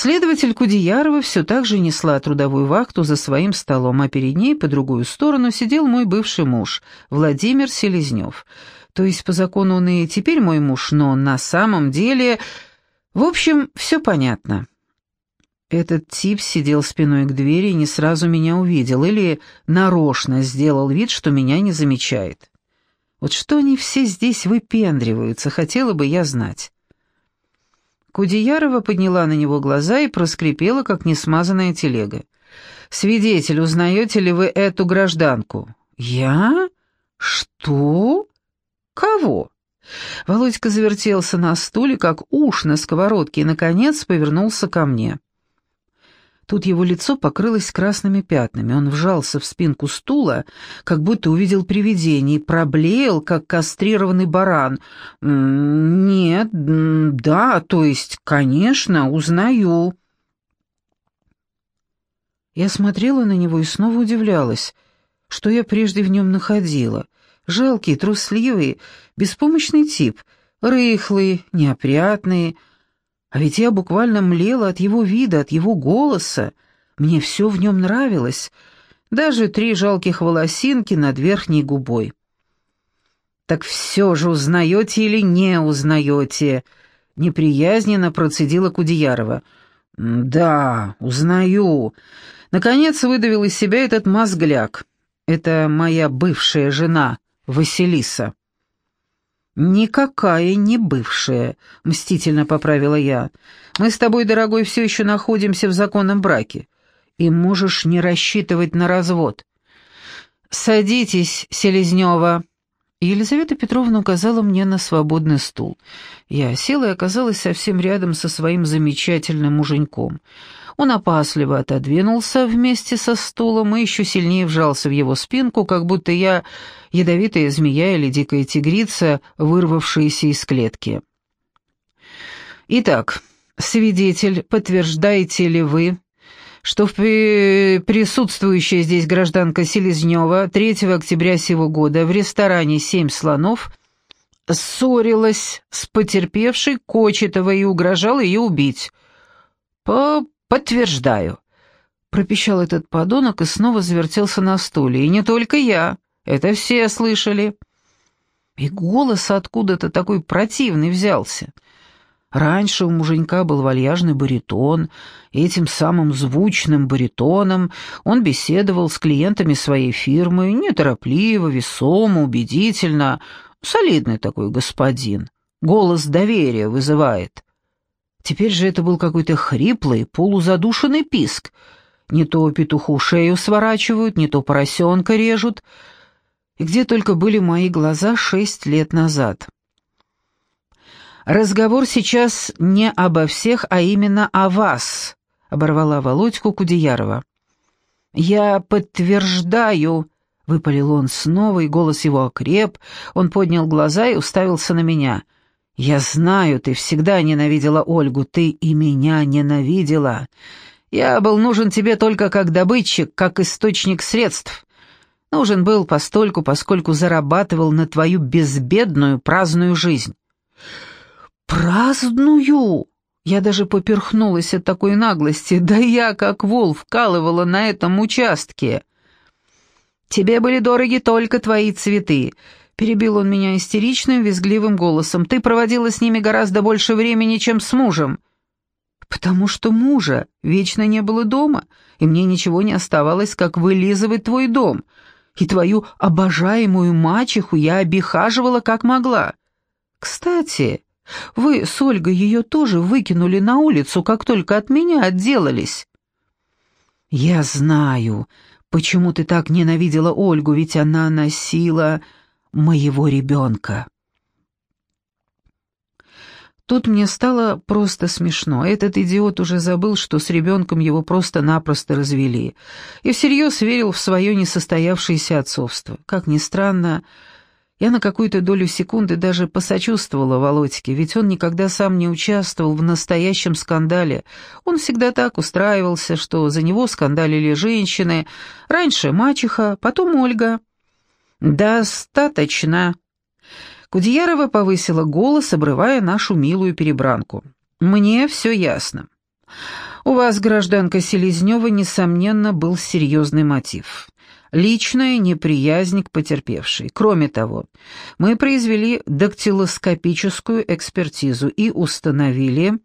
Следователь Кудеярова все так же несла трудовую вахту за своим столом, а перед ней по другую сторону сидел мой бывший муж, Владимир Селезнев. То есть по закону он и теперь мой муж, но на самом деле... В общем, все понятно. Этот тип сидел спиной к двери и не сразу меня увидел, или нарочно сделал вид, что меня не замечает. Вот что они все здесь выпендриваются, хотела бы я знать. Кудеярова подняла на него глаза и проскрипела, как несмазанная телега. «Свидетель, узнаете ли вы эту гражданку?» «Я? Что? Кого?» Володька завертелся на стуле, как уж на сковородке, и, наконец, повернулся ко мне. Тут его лицо покрылось красными пятнами. Он вжался в спинку стула, как будто увидел привидение, и проблеял, как кастрированный баран. «Нет, да, то есть, конечно, узнаю». Я смотрела на него и снова удивлялась, что я прежде в нем находила. Жалкий, трусливый, беспомощный тип, рыхлый, неопрятный, а ведь я буквально млела от его вида, от его голоса. Мне все в нем нравилось, даже три жалких волосинки над верхней губой. «Так все же узнаете или не узнаете?» — неприязненно процедила Кудеярова. «Да, узнаю». Наконец выдавил из себя этот мозгляк. «Это моя бывшая жена, Василиса». «Никакая не бывшая», — мстительно поправила я. «Мы с тобой, дорогой, все еще находимся в законном браке, и можешь не рассчитывать на развод». «Садитесь, Селезнева». Елизавета Петровна указала мне на свободный стул. Я села и оказалась совсем рядом со своим замечательным муженьком. Он опасливо отодвинулся вместе со стулом и еще сильнее вжался в его спинку, как будто я ядовитая змея или дикая тигрица, вырвавшаяся из клетки. «Итак, свидетель, подтверждаете ли вы, что в присутствующая здесь гражданка Селезнева 3 октября сего года в ресторане «Семь слонов» ссорилась с потерпевшей Кочетовой и угрожала ее убить?» «По «Подтверждаю», — пропищал этот подонок и снова завертелся на стуле. «И не только я, это все слышали». И голос откуда-то такой противный взялся. Раньше у муженька был вальяжный баритон, этим самым звучным баритоном он беседовал с клиентами своей фирмы, неторопливо, весомо, убедительно, солидный такой господин. Голос доверия вызывает. Теперь же это был какой-то хриплый, полузадушенный писк. Не то петуху шею сворачивают, не то поросенка режут. И где только были мои глаза шесть лет назад. «Разговор сейчас не обо всех, а именно о вас», — оборвала Володьку Кудеярова. «Я подтверждаю», — выпалил он снова, и голос его окреп, он поднял глаза и уставился на меня — «Я знаю, ты всегда ненавидела Ольгу, ты и меня ненавидела. Я был нужен тебе только как добытчик, как источник средств. Нужен был постольку, поскольку зарабатывал на твою безбедную праздную жизнь». «Праздную?» Я даже поперхнулась от такой наглости. Да я, как вол, вкалывала на этом участке. «Тебе были дороги только твои цветы. Перебил он меня истеричным, визгливым голосом. «Ты проводила с ними гораздо больше времени, чем с мужем». «Потому что мужа вечно не было дома, и мне ничего не оставалось, как вылизывать твой дом. И твою обожаемую мачеху я обихаживала как могла. Кстати, вы с Ольгой ее тоже выкинули на улицу, как только от меня отделались». «Я знаю, почему ты так ненавидела Ольгу, ведь она носила...» моего ребенка. Тут мне стало просто смешно. Этот идиот уже забыл, что с ребенком его просто-напросто развели, и всерьез верил в свое несостоявшееся отцовство. Как ни странно, я на какую-то долю секунды даже посочувствовала Володьке, ведь он никогда сам не участвовал в настоящем скандале. Он всегда так устраивался, что за него скандалили женщины, раньше мачеха, потом Ольга. «Достаточно!» Кудеярова повысила голос, обрывая нашу милую перебранку. «Мне все ясно. У вас, гражданка Селезнева, несомненно, был серьезный мотив. Личная неприязнь к потерпевшей. Кроме того, мы произвели дактилоскопическую экспертизу и установили,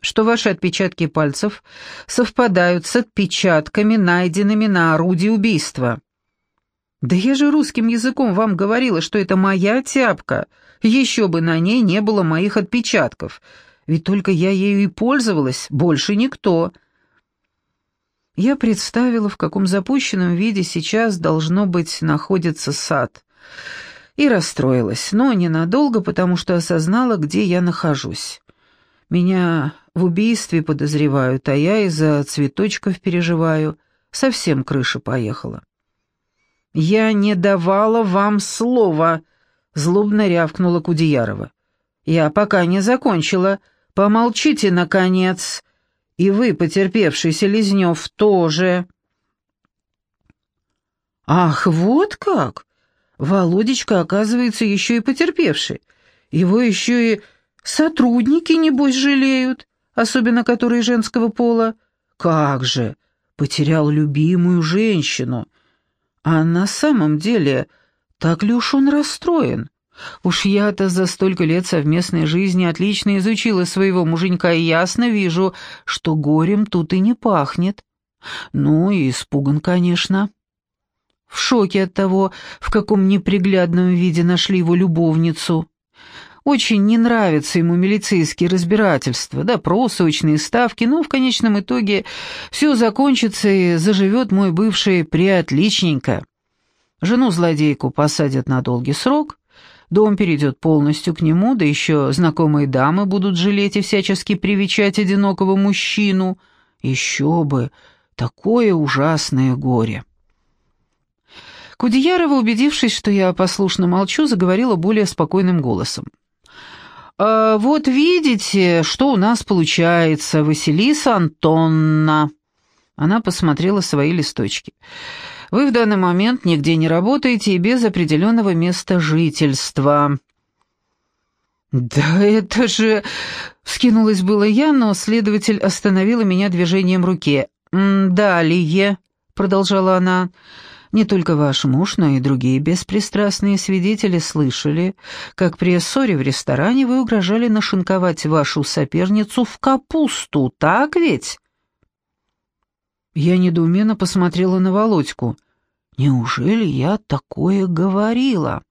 что ваши отпечатки пальцев совпадают с отпечатками, найденными на орудии убийства. Да я же русским языком вам говорила, что это моя тяпка. Еще бы на ней не было моих отпечатков. Ведь только я ею и пользовалась, больше никто. Я представила, в каком запущенном виде сейчас, должно быть, находится сад. И расстроилась, но ненадолго, потому что осознала, где я нахожусь. Меня в убийстве подозревают, а я из-за цветочков переживаю. Совсем крыша поехала. «Я не давала вам слова», — злобно рявкнула Кудеярова. «Я пока не закончила. Помолчите, наконец. И вы, потерпевший Селезнев, тоже». «Ах, вот как! Володечка, оказывается, еще и потерпевший. Его еще и сотрудники, небось, жалеют, особенно которые женского пола. Как же! Потерял любимую женщину. А на самом деле, так ли уж он расстроен? Уж я-то за столько лет совместной жизни отлично изучила своего муженька и ясно вижу, что горем тут и не пахнет. Ну и испуган, конечно. В шоке от того, в каком неприглядном виде нашли его любовницу. Очень не нравятся ему милицейские разбирательства, допросы, очные ставки, но в конечном итоге все закончится и заживет мой бывший приотличненько. Жену-злодейку посадят на долгий срок, дом перейдет полностью к нему, да еще знакомые дамы будут жалеть и всячески привечать одинокого мужчину. Еще бы, такое ужасное горе. Кудеярова, убедившись, что я послушно молчу, заговорила более спокойным голосом. «А «Вот видите, что у нас получается, Василиса Антонна». Она посмотрела свои листочки. «Вы в данный момент нигде не работаете и без определенного места жительства». «Да это же...» — вскинулась было я, но следователь остановила меня движением руки. «Далее», — продолжала она, — не только ваш муж, но и другие беспристрастные свидетели слышали, как при ссоре в ресторане вы угрожали нашинковать вашу соперницу в капусту, так ведь?» Я недоуменно посмотрела на Володьку. «Неужели я такое говорила?»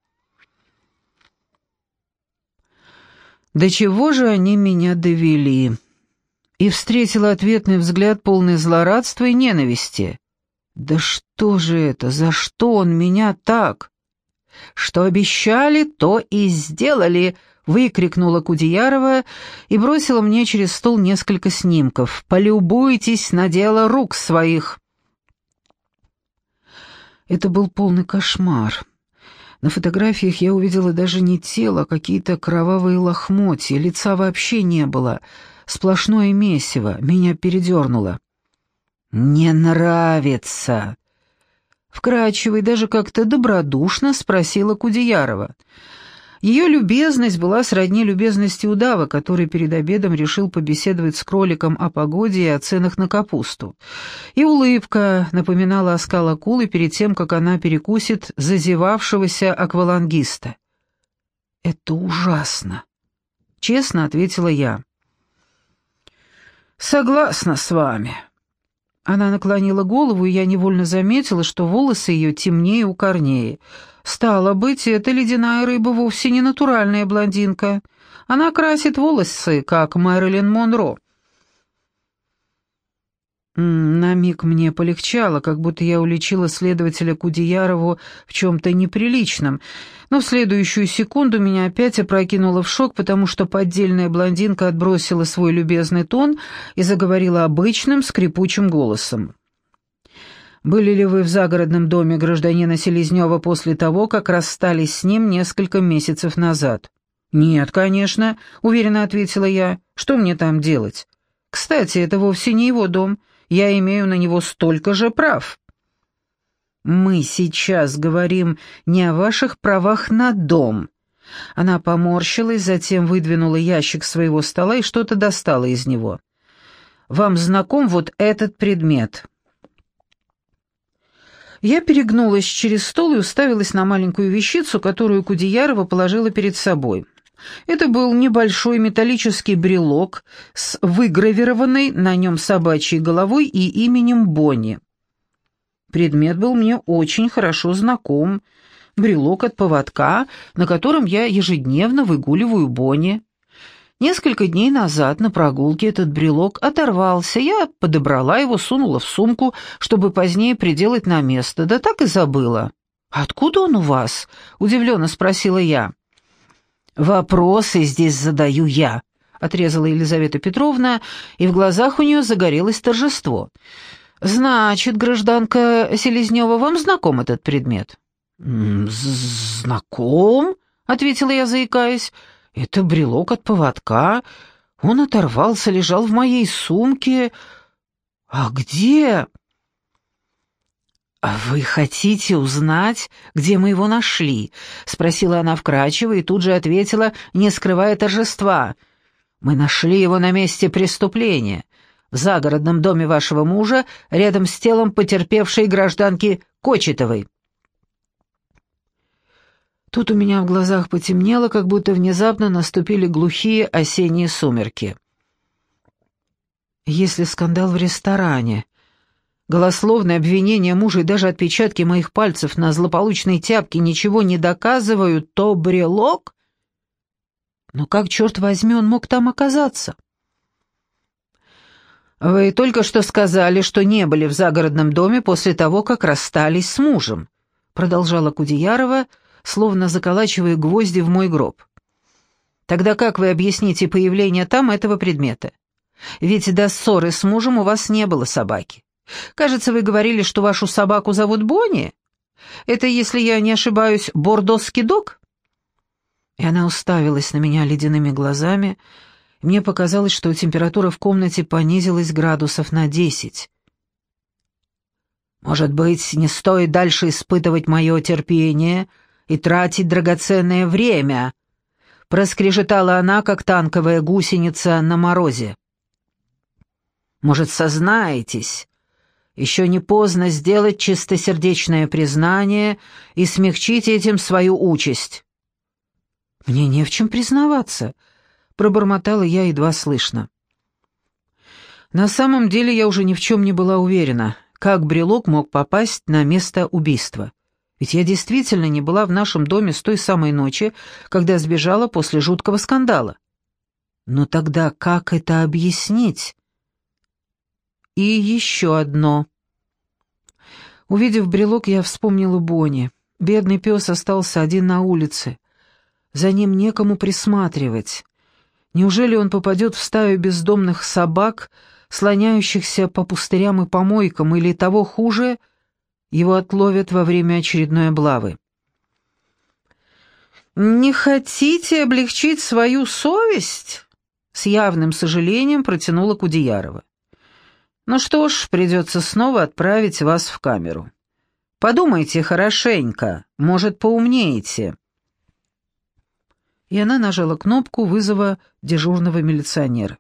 «До чего же они меня довели?» И встретила ответный взгляд полный злорадства и ненависти. «Да что же это? За что он меня так?» «Что обещали, то и сделали», — выкрикнула Кудеярова и бросила мне через стол несколько снимков. «Полюбуйтесь на дело рук своих». Это был полный кошмар. На фотографиях я увидела даже не тело, а какие-то кровавые лохмотья, лица вообще не было, сплошное месиво, меня передернуло. «Не нравится!» Вкрадчиво даже как-то добродушно спросила Кудеярова. Ее любезность была сродни любезности удава, который перед обедом решил побеседовать с кроликом о погоде и о ценах на капусту. И улыбка напоминала оскал акулы перед тем, как она перекусит зазевавшегося аквалангиста. «Это ужасно», — честно ответила я. «Согласна с вами», она наклонила голову, и я невольно заметила, что волосы ее темнее у корней. Стало быть, эта ледяная рыба вовсе не натуральная блондинка. Она красит волосы, как Мэрилин Монро. На миг мне полегчало, как будто я уличила следователя Кудеярову в чем-то неприличном, но в следующую секунду меня опять опрокинуло в шок, потому что поддельная блондинка отбросила свой любезный тон и заговорила обычным скрипучим голосом. «Были ли вы в загородном доме гражданина Селезнева после того, как расстались с ним несколько месяцев назад?» «Нет, конечно», — уверенно ответила я. «Что мне там делать? Кстати, это вовсе не его дом» я имею на него столько же прав. Мы сейчас говорим не о ваших правах на дом. Она поморщилась, затем выдвинула ящик своего стола и что-то достала из него. вам знаком вот этот предмет?» Я перегнулась через стол и уставилась на маленькую вещицу, которую Кудеярова положила перед собой. Это был небольшой металлический брелок с выгравированной на нем собачьей головой и именем Бонни. Предмет был мне очень хорошо знаком. Брелок от поводка, на котором я ежедневно выгуливаю Бонни. Несколько дней назад на прогулке этот брелок оторвался. Я подобрала его, сунула в сумку, чтобы позднее приделать на место, да так и забыла. «Откуда он у вас?» — удивленно спросила я. «Вопросы здесь задаю я», — отрезала Елизавета Петровна, и в глазах у нее загорелось торжество. «Значит, гражданка Селезнева, вам знаком этот предмет?» «Знаком?» — ответила я, заикаясь. «Это брелок от поводка. Он оторвался, лежал в моей сумке. А где?» «А вы хотите узнать, где мы его нашли?» — спросила она вкрадчиво и тут же ответила, не скрывая торжества. «Мы нашли его на месте преступления, в загородном доме вашего мужа, рядом с телом потерпевшей гражданки Кочетовой». Тут у меня в глазах потемнело, как будто внезапно наступили глухие осенние сумерки. «Если скандал в ресторане...» Голословные обвинения мужа и даже отпечатки моих пальцев на злополучной тяпке ничего не доказывают, то брелок? Но как, черт возьми, он мог там оказаться? «Вы только что сказали, что не были в загородном доме после того, как расстались с мужем», продолжала Кудеярова, словно заколачивая гвозди в мой гроб. «Тогда как вы объясните появление там этого предмета? Ведь до ссоры с мужем у вас не было собаки. Кажется, вы говорили, что вашу собаку зовут Бонни? Это, если я не ошибаюсь, бордосский дог?» И она уставилась на меня ледяными глазами, мне показалось, что температура в комнате понизилась градусов на десять. «Может быть, не стоит дальше испытывать мое терпение и тратить драгоценное время?» Проскрежетала она, как танковая гусеница на морозе. «Может, сознаетесь, еще не поздно сделать чистосердечное признание и смягчить этим свою участь». «Мне не в чем признаваться», — пробормотала я едва слышно. На самом деле я уже ни в чем не была уверена, как брелок мог попасть на место убийства. Ведь я действительно не была в нашем доме с той самой ночи, когда сбежала после жуткого скандала. Но тогда как это объяснить? И еще одно. Увидев брелок, я вспомнила Бонни. Бедный пес остался один на улице. За ним некому присматривать. Неужели он попадет в стаю бездомных собак, слоняющихся по пустырям и помойкам, или того хуже, его отловят во время очередной облавы? «Не хотите облегчить свою совесть?» С явным сожалением протянула Кудеярова. Ну что ж, придется снова отправить вас в камеру. Подумайте хорошенько, может, поумнеете». И она нажала кнопку вызова дежурного милиционера.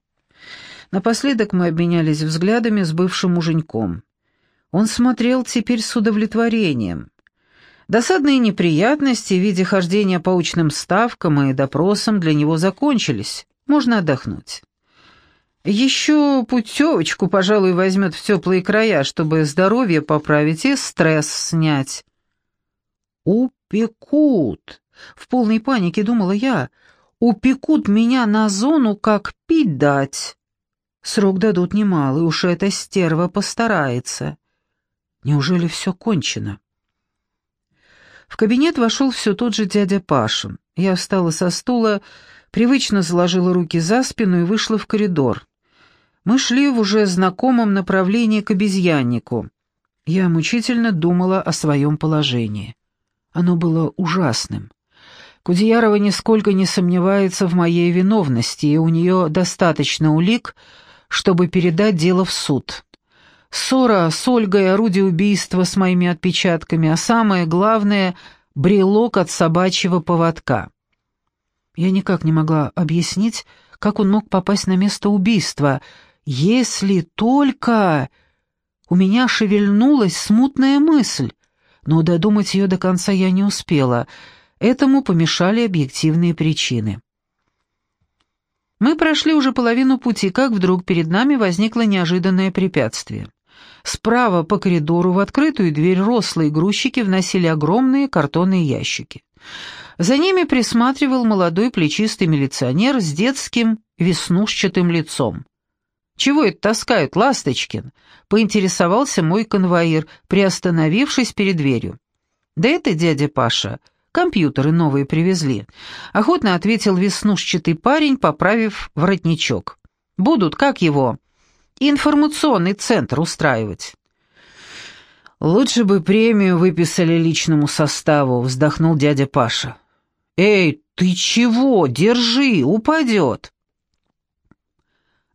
Напоследок мы обменялись взглядами с бывшим муженьком. Он смотрел теперь с удовлетворением. Досадные неприятности в виде хождения по учным ставкам и допросам для него закончились. Можно отдохнуть. Еще путевочку, пожалуй, возьмет в теплые края, чтобы здоровье поправить и стресс снять. «Упекут!» — в полной панике думала я. «Упекут меня на зону, как пить дать!» Срок дадут немалый, уж эта стерва постарается. Неужели все кончено? В кабинет вошел все тот же дядя Пашин. Я встала со стула, привычно заложила руки за спину и вышла в коридор. Мы шли в уже знакомом направлении к обезьяннику. Я мучительно думала о своем положении. Оно было ужасным. Кудеярова нисколько не сомневается в моей виновности, и у нее достаточно улик, чтобы передать дело в суд. Ссора с Ольгой, орудие убийства с моими отпечатками, а самое главное — брелок от собачьего поводка. Я никак не могла объяснить, как он мог попасть на место убийства — Если только... У меня шевельнулась смутная мысль, но додумать ее до конца я не успела. Этому помешали объективные причины. Мы прошли уже половину пути, как вдруг перед нами возникло неожиданное препятствие. Справа по коридору в открытую дверь рослые грузчики вносили огромные картонные ящики. За ними присматривал молодой плечистый милиционер с детским веснушчатым лицом. «Чего это таскают, Ласточкин?» — поинтересовался мой конвоир, приостановившись перед дверью. «Да это дядя Паша. Компьютеры новые привезли», — охотно ответил веснушчатый парень, поправив воротничок. «Будут, как его?» «Информационный центр устраивать». «Лучше бы премию выписали личному составу», — вздохнул дядя Паша. «Эй, ты чего? Держи, упадет!»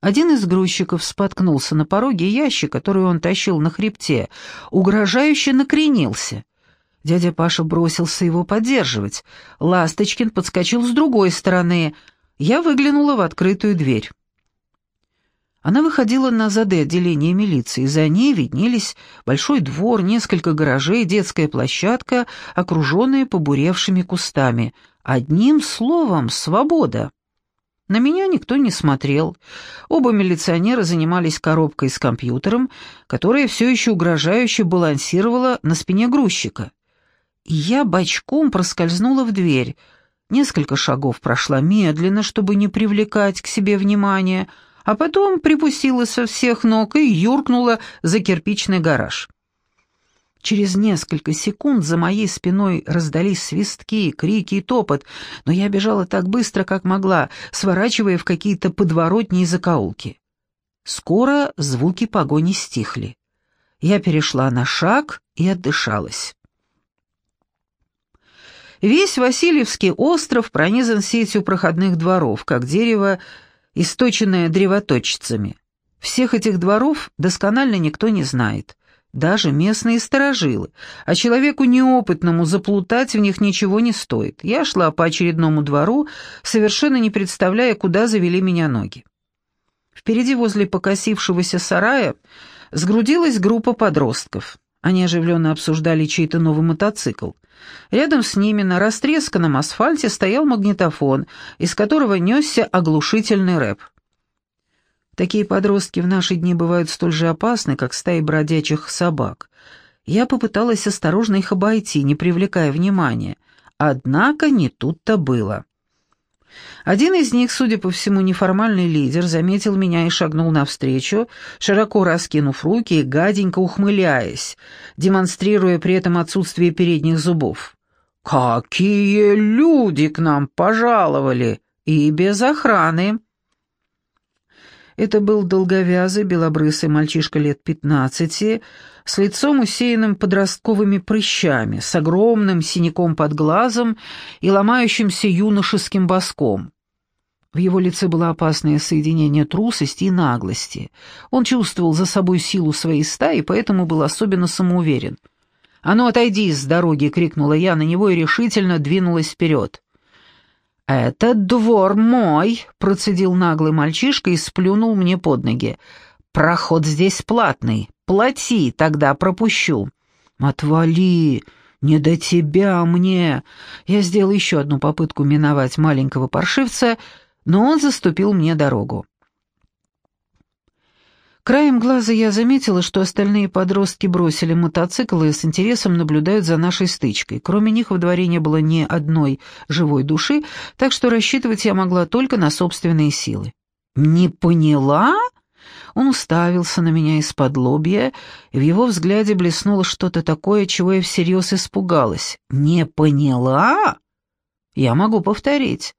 Один из грузчиков споткнулся на пороге ящик, который он тащил на хребте, угрожающе накренился. Дядя Паша бросился его поддерживать. Ласточкин подскочил с другой стороны. Я выглянула в открытую дверь. Она выходила на зады отделения милиции. За ней виднелись большой двор, несколько гаражей, детская площадка, окруженная побуревшими кустами. Одним словом, свобода. На меня никто не смотрел. Оба милиционера занимались коробкой с компьютером, которая все еще угрожающе балансировала на спине грузчика. И я бочком проскользнула в дверь. Несколько шагов прошла медленно, чтобы не привлекать к себе внимания, а потом припустила со всех ног и юркнула за кирпичный гараж. Через несколько секунд за моей спиной раздались свистки, крики и топот, но я бежала так быстро, как могла, сворачивая в какие-то подворотни и закоулки. Скоро звуки погони стихли. Я перешла на шаг и отдышалась. Весь Васильевский остров пронизан сетью проходных дворов, как дерево источенная древоточцами. Всех этих дворов досконально никто не знает, даже местные сторожилы, а человеку неопытному заплутать в них ничего не стоит. Я шла по очередному двору, совершенно не представляя, куда завели меня ноги. Впереди возле покосившегося сарая сгрудилась группа подростков. Они оживленно обсуждали чей-то новый мотоцикл. Рядом с ними на растресканном асфальте стоял магнитофон, из которого несся оглушительный рэп. Такие подростки в наши дни бывают столь же опасны, как стаи бродячих собак. Я попыталась осторожно их обойти, не привлекая внимания. Однако не тут-то было. Один из них, судя по всему, неформальный лидер, заметил меня и шагнул навстречу, широко раскинув руки и гаденько ухмыляясь, демонстрируя при этом отсутствие передних зубов. «Какие люди к нам пожаловали! И без охраны!» Это был долговязый, белобрысый мальчишка лет пятнадцати, с лицом усеянным подростковыми прыщами, с огромным синяком под глазом и ломающимся юношеским боском. В его лице было опасное соединение трусости и наглости. Он чувствовал за собой силу своей стаи, поэтому был особенно самоуверен. «А ну, отойди с дороги!» — крикнула я на него и решительно двинулась вперед. «Этот двор мой!» — процедил наглый мальчишка и сплюнул мне под ноги. «Проход здесь платный. Плати, тогда пропущу». «Отвали! Не до тебя мне!» Я сделал еще одну попытку миновать маленького паршивца, но он заступил мне дорогу. Краем глаза я заметила, что остальные подростки бросили мотоцикл и с интересом наблюдают за нашей стычкой. Кроме них в дворе не было ни одной живой души, так что рассчитывать я могла только на собственные силы. «Не поняла?» Он уставился на меня из-под лобья, и в его взгляде блеснуло что-то такое, чего я всерьез испугалась. «Не поняла?» «Я могу повторить.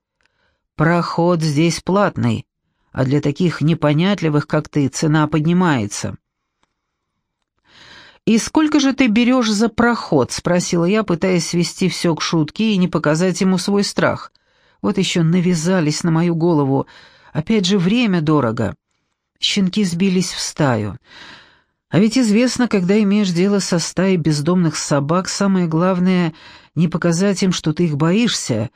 Проход здесь платный а для таких непонятливых, как ты, цена поднимается». «И сколько же ты берешь за проход?» — спросила я, пытаясь свести все к шутке и не показать ему свой страх. Вот еще навязались на мою голову. Опять же, время дорого. Щенки сбились в стаю. А ведь известно, когда имеешь дело со стаей бездомных собак, самое главное — не показать им, что ты их боишься.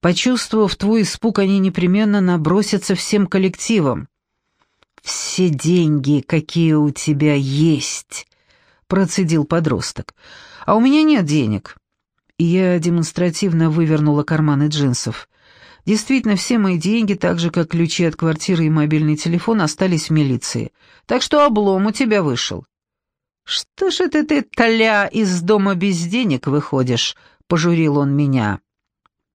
Почувствовав твой испуг, они непременно набросятся всем коллективом. все деньги, какие у тебя есть», — процедил подросток. «А у меня нет денег». Я демонстративно вывернула карманы джинсов. Действительно, все мои деньги, так же как ключи от квартиры и мобильный телефон, остались в милиции. Так что облом у тебя вышел. «Что ж это ты, Толя, из дома без денег выходишь?» — пожурил он меня.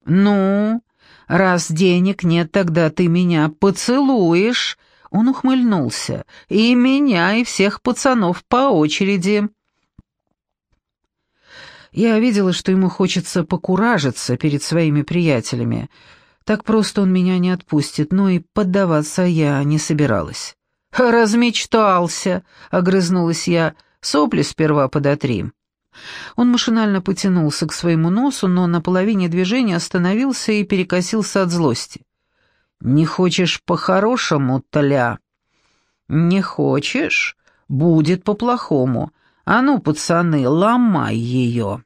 «Ну, раз денег нет, тогда ты меня поцелуешь». Он ухмыльнулся. «И меня, и всех пацанов по очереди». Я видела, что ему хочется покуражиться перед своими приятелями, так просто он меня не отпустит, но и поддаваться я не собиралась. «Размечтался», — огрызнулась я, — «сопли сперва подотри». Он машинально потянулся к своему носу, но на половине движения остановился и перекосился от злости. «Не хочешь по-хорошему, Толя?» «Не хочешь? Будет по-плохому. А ну, пацаны, ломай ее!»